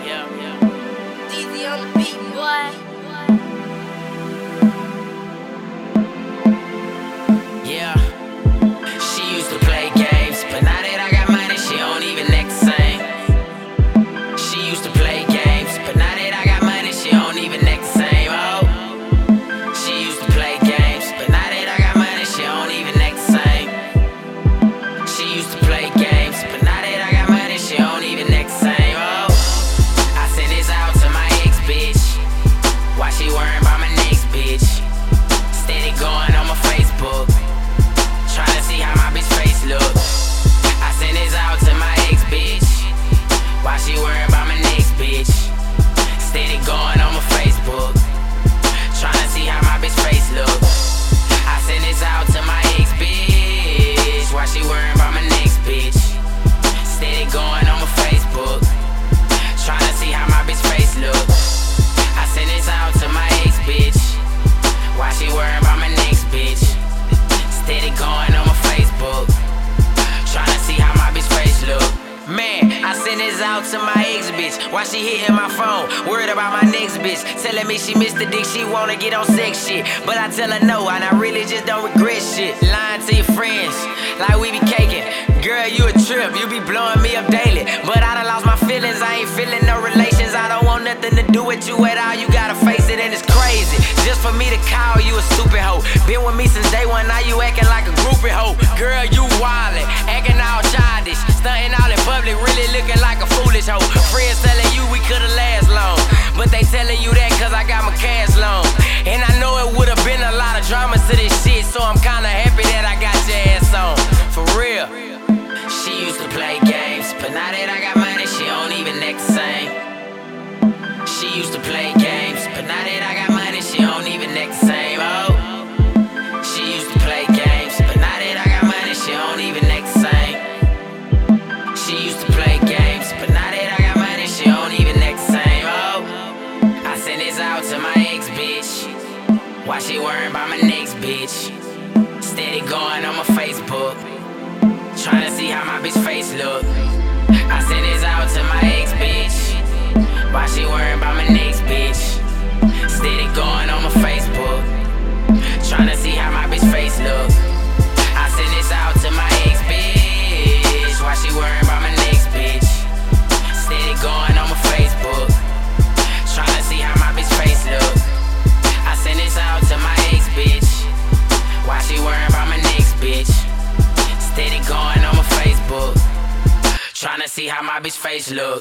yeah, yeah, yeah. DZ on the beat, boy. Yeah. She used to play games, but now that I got money, she don't even act the same. She used to play games, but now that I got money, she don't even act the same. Oh. She used to play games, but now that I got money, she don't even act the same. She used to play games, Why she worrying about my next bitch? Steady going on my Facebook. Tryna see how my bitch face look. I send this out to my ex bitch. Why she worrying about my next bitch? Steady going on my Facebook. Tryna see how my bitch face look. Man, I send this out to my ex bitch. Why she hitting my phone? Worried about my next bitch. Telling me she missed the dick, she wanna get on sex shit. But I tell her no, and I really just don't regret shit. Lying to like we be caking. Girl, you a trip, you be blowing me up daily. But I done lost my feelings, I ain't feeling no relations. I don't want nothing to do with you at all. You gotta face it, and it's crazy. Just for me to call you a stupid hoe. Been with me since day one, now you acting like a groupie hoe. Girl, you wildin', acting all childish. Stunting all in public, really looking like a foolish hoe. Friends telling you we could've last long. But they telling you that cause I got my cash long. And I know it would've been a lot of drama to this shit, so I'm kinda happy used to play games, but now that I got money, she don't even act the same. Oh. She used to play games, but now that I got money, she don't even act the same. She used to play games, but now that I got money, she don't even act the same. Oh. I send this out to my ex bitch. Why she worrying about my next bitch? Steady going on my Facebook. Tryna see how my bitch face look. I send this out to my ex bitch. Why she worrying about my next bitch? Steady going on my Facebook. Tryna see how my bitch face look. I send this out to my ex bitch. Why she worrying about my next bitch? Steady going on my Facebook. Tryna see how my bitch face look. I send this out to my ex bitch. Why she worrying about my next bitch? Steady going on my Facebook. Tryna see how my bitch face look.